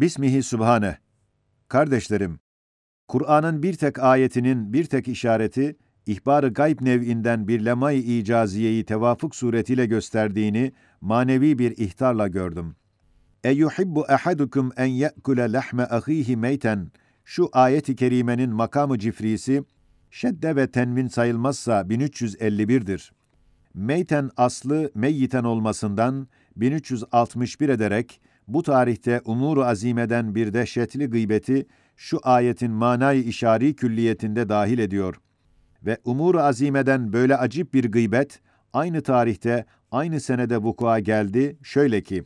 Bismihi Sübhane. Kardeşlerim, Kur'an'ın bir tek ayetinin bir tek işareti, ihbar-ı gayb nev'inden bir lemay icaziyeyi tevafuk suretiyle gösterdiğini manevi bir ihtarla gördüm. Eyyuhibbu ahadukum en ye'kule lahme ahihi meyten. Şu ayet-i kerimenin makamı cifrisi, şedde ve tenvin sayılmazsa 1351'dir. Meyten aslı meyyiten olmasından 1361 ederek bu tarihte umuru azimeden bir dehşetli gıybeti şu ayetin manayı işari külliyetinde dahil ediyor. Ve umuru azimeden böyle acip bir gıybet aynı tarihte aynı senede vukua geldi şöyle ki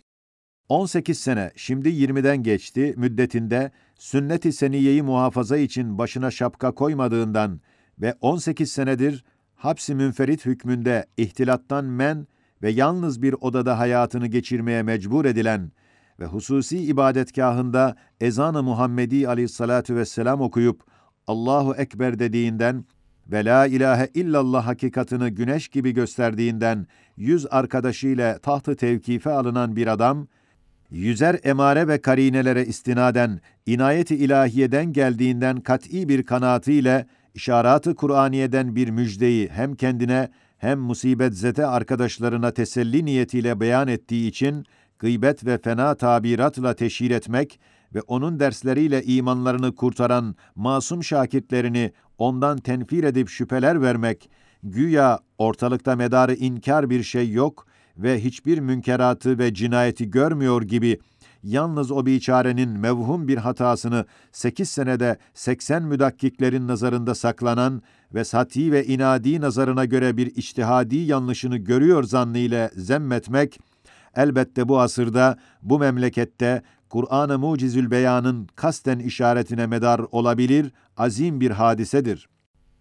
18 sene şimdi 20'den geçti müddetinde sünnet-i seniyeyi muhafaza için başına şapka koymadığından ve 18 senedir hapsi münferit hükmünde ihtilattan men ve yalnız bir odada hayatını geçirmeye mecbur edilen ve hususi ibadetgahında ezan-ı Muhammedi aleyhissalatu vesselam okuyup Allahu Ekber dediğinden ve la ilahe illallah hakikatını güneş gibi gösterdiğinden yüz arkadaşıyla tahtı tevkife alınan bir adam, yüzer emare ve karinelere istinaden, inayeti ilahiyeden geldiğinden kat'i bir kanaatiyle, işaratı Kur'aniye'den bir müjdeyi hem kendine hem musibet zete arkadaşlarına teselli niyetiyle beyan ettiği için, gıybet ve fena tabiratla teşhir etmek ve onun dersleriyle imanlarını kurtaran masum şakirtlerini ondan tenfir edip şüpheler vermek, güya ortalıkta medarı inkar bir şey yok ve hiçbir münkeratı ve cinayeti görmüyor gibi yalnız o biçarenin mevhum bir hatasını 8 senede 80 müdakkiklerin nazarında saklanan ve sati ve inadi nazarına göre bir içtihadi yanlışını görüyor zannıyla zemmetmek, elbette bu asırda, bu memlekette Kur'an-ı Mucizül Beyan'ın kasten işaretine medar olabilir, azim bir hadisedir.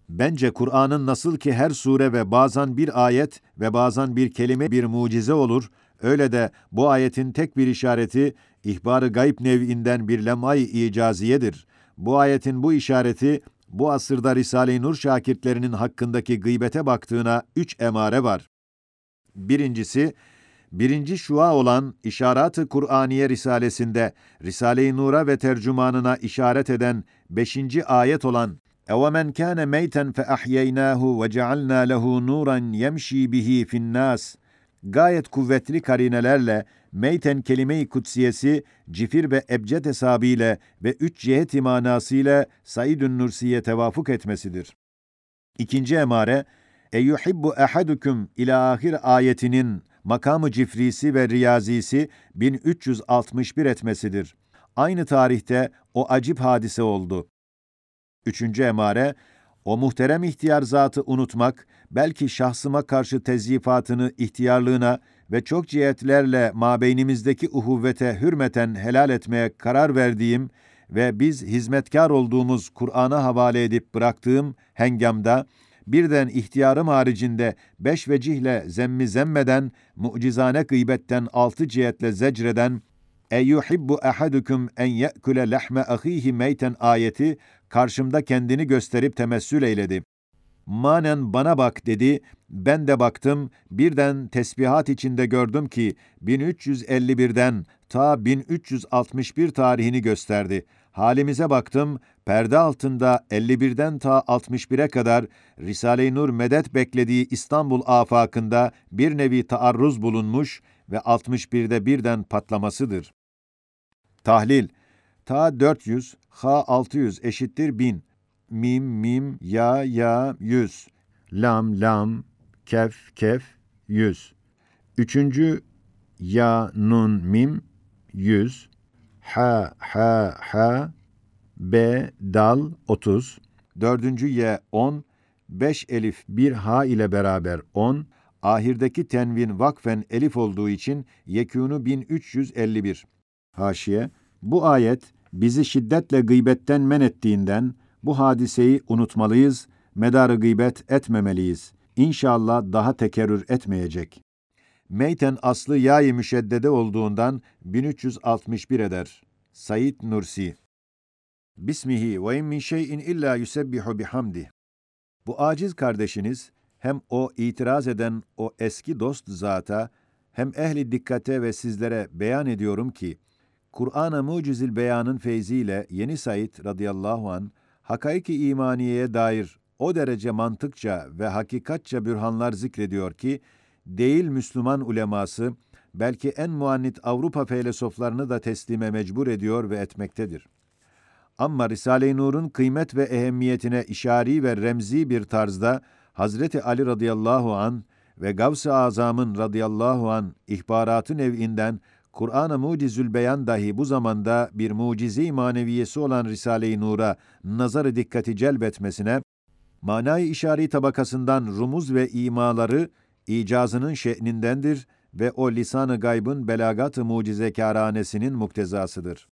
Bence Kur'an'ın nasıl ki her sure ve bazen bir ayet ve bazen bir kelime bir mucize olur, öyle de bu ayetin tek bir işareti, ihbar-ı gayb nev'inden bir lemay icaziyedir. Bu ayetin bu işareti, bu asırda Risale-i Nur şakirtlerinin hakkındaki gıybete baktığına üç emare var. Birincisi, birinci şua olan İşarat-ı Kur'aniye Risalesinde Risale-i Nur'a ve tercümanına işaret eden beşinci ayet olan اَوَمَنْ كَانَ مَيْتًا فَأَحْيَيْنَاهُ وَجَعَلْنَا لَهُ نُورًا يَمْشِي بِهِ فِي النَّاسِ Gayet kuvvetli karinelerle meyten kelime-i kutsiyesi cifir ve ebced hesabıyla ve üç cihet manasıyla Said-ün Nursi'ye tevafuk etmesidir. İkinci emare, Eyyuhibbu ehadukum ila ahir ayetinin makamı cifrisi ve riyazisi 1361 etmesidir. Aynı tarihte o acip hadise oldu. Üçüncü emare, o muhterem ihtiyar zatı unutmak, belki şahsıma karşı tezyifatını ihtiyarlığına ve çok cihetlerle mabeynimizdeki uhuvvete hürmeten helal etmeye karar verdiğim ve biz hizmetkar olduğumuz Kur'an'a havale edip bıraktığım hengamda, birden ihtiyarım haricinde beş vecihle zemmi zemmeden, mucizane gıybetten altı cihetle zecreden, eyyuhibbu ahadukum en ye'kule lahme ahihi meyten ayeti karşımda kendini gösterip temessül eyledi. Manen bana bak dedi, ben de baktım, birden tesbihat içinde gördüm ki 1351'den ta 1361 tarihini gösterdi. Halimize baktım, perde altında 51'den ta 61'e kadar Risale-i Nur medet beklediği İstanbul afakında bir nevi taarruz bulunmuş ve 61'de birden patlamasıdır. Tahlil Ta 400, ha 600 eşittir 1000. Mim, mim, ya, ya, 100. Lam, lam, kef, kef, 100. Üçüncü ya, nun, mim, 100. Ha, ha, ha, b, dal, 30. Dördüncü ye, 10. Beş elif, bir ha ile beraber 10. Ahirdeki tenvin vakfen elif olduğu için yekûnu 1351. Haşiye, bu ayet bizi şiddetle gıybetten men ettiğinden bu hadiseyi unutmalıyız, medarı gıybet etmemeliyiz. İnşallah daha tekerrür etmeyecek. Meyten aslı yâ-i müşeddede olduğundan 1361 eder. Said Nursi Bismihi ve in min şeyin illa yusebbihu bihamdi. Bu aciz kardeşiniz hem o itiraz eden o eski dost zata hem ehli dikkate ve sizlere beyan ediyorum ki Kur'an-ı Mucizil Beyan'ın feyziyle Yeni Said radıyallahu an hakaiki imaniyeye dair o derece mantıkça ve hakikatça bürhanlar zikrediyor ki, değil Müslüman uleması, belki en muannit Avrupa filozoflarını da teslime mecbur ediyor ve etmektedir. Ama Risale-i Nur'un kıymet ve ehemmiyetine işari ve remzi bir tarzda Hazreti Ali radıyallahu an ve Gavs-ı Azam'ın radıyallahu an ihbaratı nev'inden Kur'an-ı Mucizül Beyan dahi bu zamanda bir mucize maneviyesi olan Risale-i Nur'a nazarı dikkati celbetmesine, manayı işari tabakasından rumuz ve imaları icazının şe'nindendir ve o lisan-ı gaybın belagat-ı mucizekâranesinin muktezasıdır.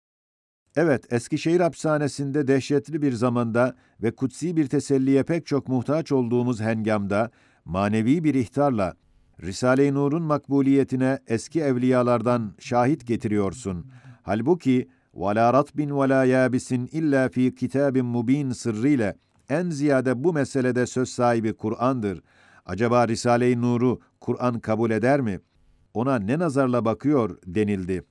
Evet, Eskişehir hapishanesinde dehşetli bir zamanda ve kutsi bir teselliye pek çok muhtaç olduğumuz hengamda, manevi bir ihtarla, Risale-i Nur'un makbuliyetine eski evliyalardan şahit getiriyorsun. Halbuki, وَلَا رَطْبٍ وَلَا يَابِسٍ illa fi kitabin mubin sırrıyla en ziyade bu meselede söz sahibi Kur'an'dır. Acaba Risale-i Nur'u Kur'an kabul eder mi? Ona ne nazarla bakıyor denildi.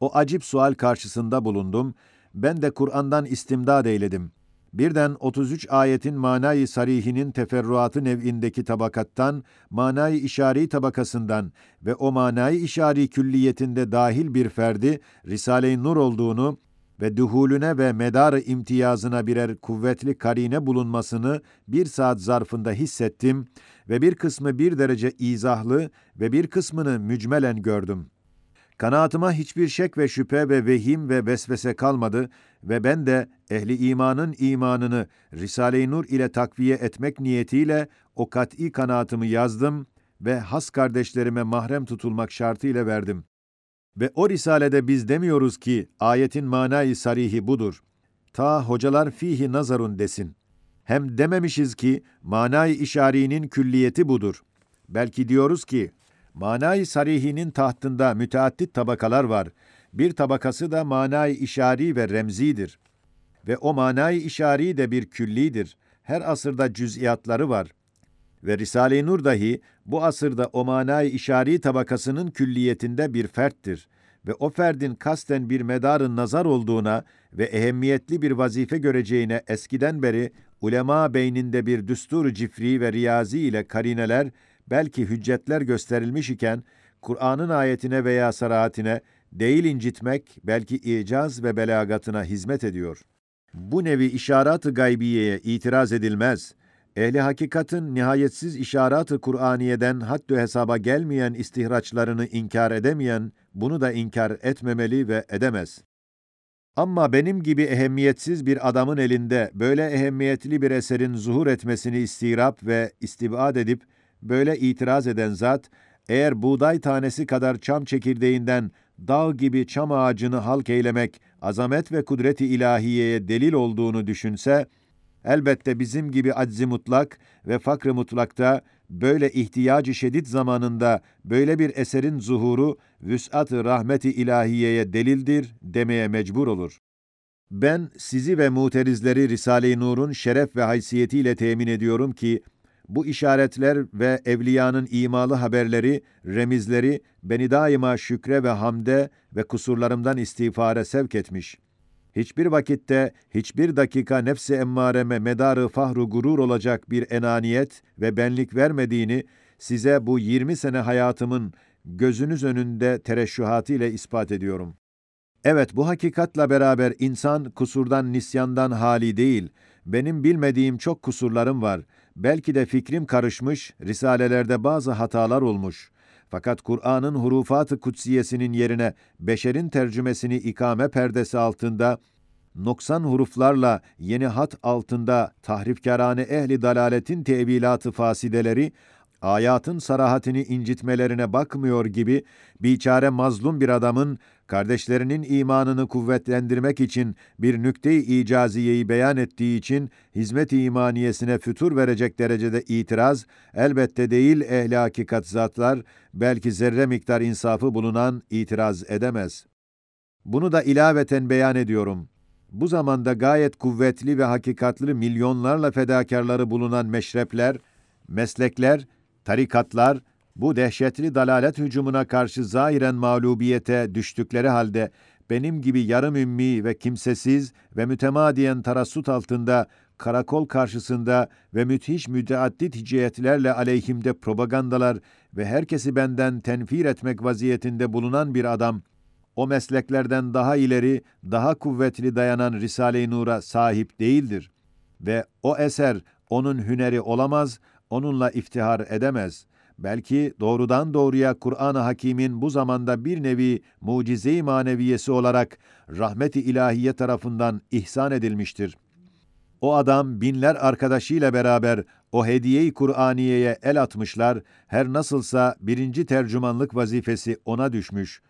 O acip sual karşısında bulundum. Ben de Kur'an'dan istimdad eyledim. Birden 33 ayetin manayı sarihinin teferruatı nev'indeki tabakattan, manayı işari tabakasından ve o manayı işari külliyetinde dahil bir ferdi, Risale-i Nur olduğunu ve duhulüne ve medarı imtiyazına birer kuvvetli karine bulunmasını bir saat zarfında hissettim ve bir kısmı bir derece izahlı ve bir kısmını mücmelen gördüm.'' Kanaatıma hiçbir şek ve şüphe ve vehim ve vesvese kalmadı ve ben de ehli imanın imanını Risale-i Nur ile takviye etmek niyetiyle o kat'i kanaatımı yazdım ve has kardeşlerime mahrem tutulmak şartıyla verdim. Ve o risalede biz demiyoruz ki ayetin manayı sarihi budur. Ta hocalar fihi nazarun desin. Hem dememişiz ki manayı işarinin külliyeti budur. Belki diyoruz ki Manay sarihinin tahtında müteaddit tabakalar var. Bir tabakası da manay işari ve remzidir. Ve o manay işari de bir küllidir. Her asırda cüz'iyatları var. Ve Risale-i Nur dahi bu asırda o manay işari tabakasının külliyetinde bir ferttir ve o ferdin kasten bir medarın nazar olduğuna ve ehemmiyetli bir vazife göreceğine eskiden beri ulema beyninde bir düstur cifri ve riyazi ile karineler belki hüccetler gösterilmiş iken, Kur'an'ın ayetine veya sarahatine değil incitmek, belki icaz ve belagatına hizmet ediyor. Bu nevi işarat-ı gaybiyeye itiraz edilmez. Ehli hakikatın nihayetsiz işarat-ı Kur'aniye'den haddü hesaba gelmeyen istihraçlarını inkar edemeyen, bunu da inkar etmemeli ve edemez. Ama benim gibi ehemmiyetsiz bir adamın elinde böyle ehemmiyetli bir eserin zuhur etmesini istirap ve istibad edip, Böyle itiraz eden zat, eğer buğday tanesi kadar çam çekirdeğinden dağ gibi çam ağacını halk eylemek, azamet ve kudreti ilahiyeye delil olduğunu düşünse, elbette bizim gibi aczi mutlak ve fakr mutlakta böyle ihtiyacı şiddet zamanında böyle bir eserin zuhuru vüs'at-ı rahmeti ilahiyeye delildir demeye mecbur olur. Ben sizi ve muterizleri Risale-i Nur'un şeref ve haysiyetiyle temin ediyorum ki bu işaretler ve evliyanın imalı haberleri, remizleri beni daima şükre ve hamde ve kusurlarımdan istiğfara sevk etmiş. Hiçbir vakitte, hiçbir dakika nefsi emmareme medarı fahru gurur olacak bir enaniyet ve benlik vermediğini size bu 20 sene hayatımın gözünüz önünde tereşşuhatı ile ispat ediyorum. Evet, bu hakikatla beraber insan kusurdan, nisyandan hali değil. Benim bilmediğim çok kusurlarım var.'' Belki de fikrim karışmış, risalelerde bazı hatalar olmuş. Fakat Kur'an'ın hurufat-ı kutsiyesinin yerine beşerin tercümesini ikame perdesi altında, noksan huruflarla yeni hat altında tahrifkarane ehli dalaletin tevilatı fasideleri, ayatın sarahatini incitmelerine bakmıyor gibi biçare mazlum bir adamın kardeşlerinin imanını kuvvetlendirmek için bir nükte-i icaziyeyi beyan ettiği için hizmet-i imaniyesine fütur verecek derecede itiraz elbette değil ehli hakikat zatlar belki zerre miktar insafı bulunan itiraz edemez. Bunu da ilaveten beyan ediyorum. Bu zamanda gayet kuvvetli ve hakikatli milyonlarla fedakarları bulunan meşrepler, meslekler, tarikatlar, bu dehşetli dalalet hücumuna karşı zahiren mağlubiyete düştükleri halde benim gibi yarım ümmi ve kimsesiz ve mütemadiyen tarassut altında karakol karşısında ve müthiş müteaddit hiciyetlerle aleyhimde propagandalar ve herkesi benden tenfir etmek vaziyetinde bulunan bir adam, o mesleklerden daha ileri, daha kuvvetli dayanan Risale-i Nur'a sahip değildir. Ve o eser onun hüneri olamaz, onunla iftihar edemez. Belki doğrudan doğruya Kur'an-ı Hakîm'in bu zamanda bir nevi mucize-i maneviyesi olarak rahmet-i ilahiye tarafından ihsan edilmiştir.'' O adam binler arkadaşıyla beraber o hediye-i Kur'aniye'ye el atmışlar, her nasılsa birinci tercümanlık vazifesi ona düşmüş.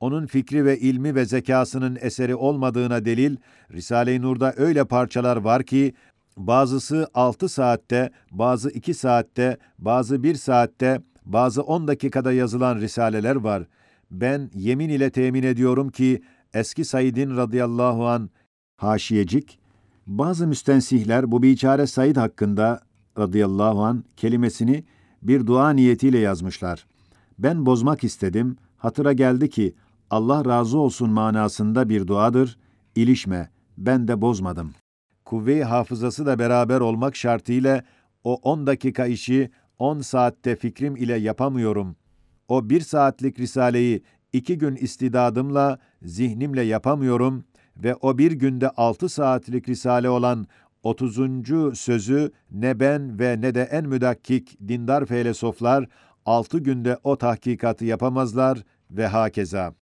Onun fikri ve ilmi ve zekasının eseri olmadığına delil, Risale-i Nur'da öyle parçalar var ki, bazısı altı saatte, bazı iki saatte, bazı bir saatte, bazı on dakikada yazılan risaleler var. Ben yemin ile temin ediyorum ki, eski Said'in radıyallahu an haşiyecik, bazı müstensihler bu biçare Said hakkında radıyallahu an kelimesini bir dua niyetiyle yazmışlar. Ben bozmak istedim, hatıra geldi ki Allah razı olsun manasında bir duadır, ilişme, ben de bozmadım. Kuvve-i hafızası da beraber olmak şartıyla o on dakika işi on saatte fikrim ile yapamıyorum. O bir saatlik risaleyi iki gün istidadımla, zihnimle yapamıyorum ve o bir günde altı saatlik risale olan 30. sözü ne ben ve ne de en müdakkik dindar felsefeler altı günde o tahkikatı yapamazlar ve hakeza.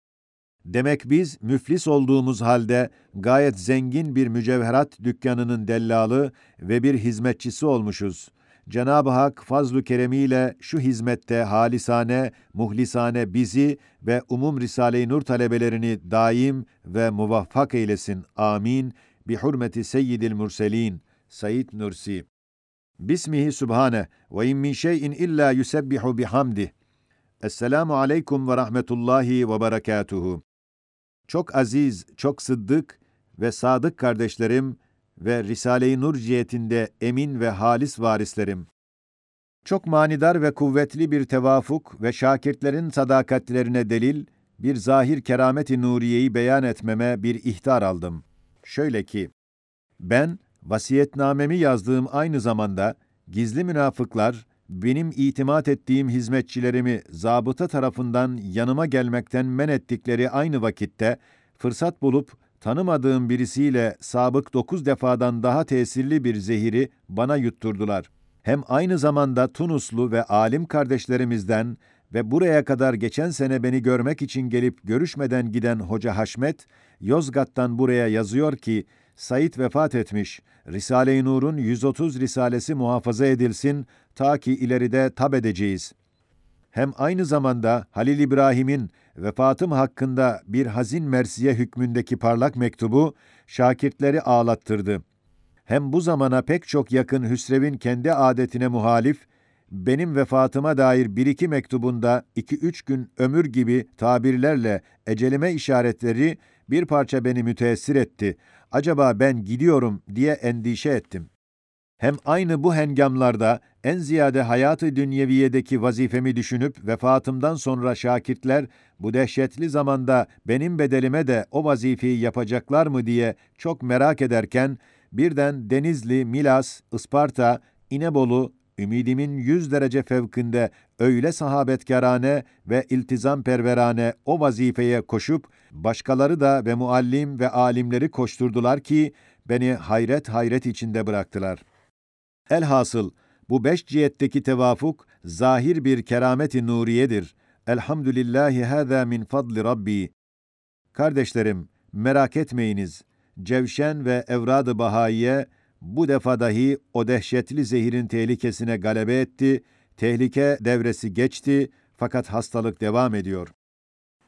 Demek biz müflis olduğumuz halde gayet zengin bir mücevherat dükkanının dellalı ve bir hizmetçisi olmuşuz. Cenab-ı Hak fazlu keremiyle şu hizmette halisane, muhlisane bizi ve umum Risale-i Nur talebelerini daim ve muvaffak eylesin. Amin. Bi hurmeti seyyidil murselin. Said Nursi. Bismihi subhane ve in min şeyin illa yusebbihu bihamdih. Esselamu aleyküm ve rahmetullahi ve berekatuhu. Çok aziz, çok sıddık ve sadık kardeşlerim, ve Risale-i Nur cihetinde emin ve halis varislerim. Çok manidar ve kuvvetli bir tevafuk ve şakirtlerin sadakatlerine delil, bir zahir kerameti nuriyeyi beyan etmeme bir ihtar aldım. Şöyle ki, ben vasiyetnamemi yazdığım aynı zamanda gizli münafıklar benim itimat ettiğim hizmetçilerimi zabıta tarafından yanıma gelmekten men ettikleri aynı vakitte fırsat bulup tanımadığım birisiyle sabık dokuz defadan daha tesirli bir zehiri bana yutturdular. Hem aynı zamanda Tunuslu ve alim kardeşlerimizden ve buraya kadar geçen sene beni görmek için gelip görüşmeden giden Hoca Haşmet, Yozgat'tan buraya yazıyor ki, Said vefat etmiş, Risale-i Nur'un 130 risalesi muhafaza edilsin, ta ki ileride tab edeceğiz. Hem aynı zamanda Halil İbrahim'in vefatım hakkında bir hazin mersiye hükmündeki parlak mektubu şakirtleri ağlattırdı. Hem bu zamana pek çok yakın Hüsrev'in kendi adetine muhalif, benim vefatıma dair bir iki mektubunda iki üç gün ömür gibi tabirlerle ecelime işaretleri bir parça beni müteessir etti. Acaba ben gidiyorum diye endişe ettim. Hem aynı bu hengamlarda en ziyade hayatı dünyeviyedeki vazifemi düşünüp vefatımdan sonra şakirtler bu dehşetli zamanda benim bedelime de o vazifeyi yapacaklar mı diye çok merak ederken birden Denizli, Milas, Isparta, İnebolu, ümidimin yüz derece fevkinde öyle sahabetkarane ve iltizam perverane o vazifeye koşup, başkaları da ve muallim ve alimleri koşturdular ki, beni hayret hayret içinde bıraktılar. Elhasıl, bu beş cihetteki tevafuk, zahir bir kerameti nuriyedir. Elhamdülillahi hâzâ min fadli Rabbi. Kardeşlerim, merak etmeyiniz. Cevşen ve Evrad-ı Bahayiye bu defa dahi o dehşetli zehirin tehlikesine galebe etti, tehlike devresi geçti fakat hastalık devam ediyor.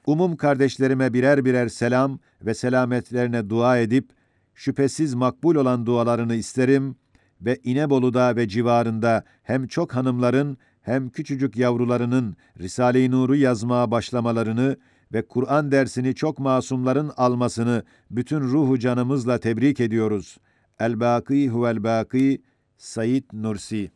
Umum kardeşlerime birer birer selam ve selametlerine dua edip, şüphesiz makbul olan dualarını isterim ve İnebolu'da ve civarında hem çok hanımların hem küçücük yavrularının Risale-i Nur'u yazmaya başlamalarını ve Kur'an dersini çok masumların almasını bütün ruhu canımızla tebrik ediyoruz. El-Bâkî huvel-Bâkî Said Nursi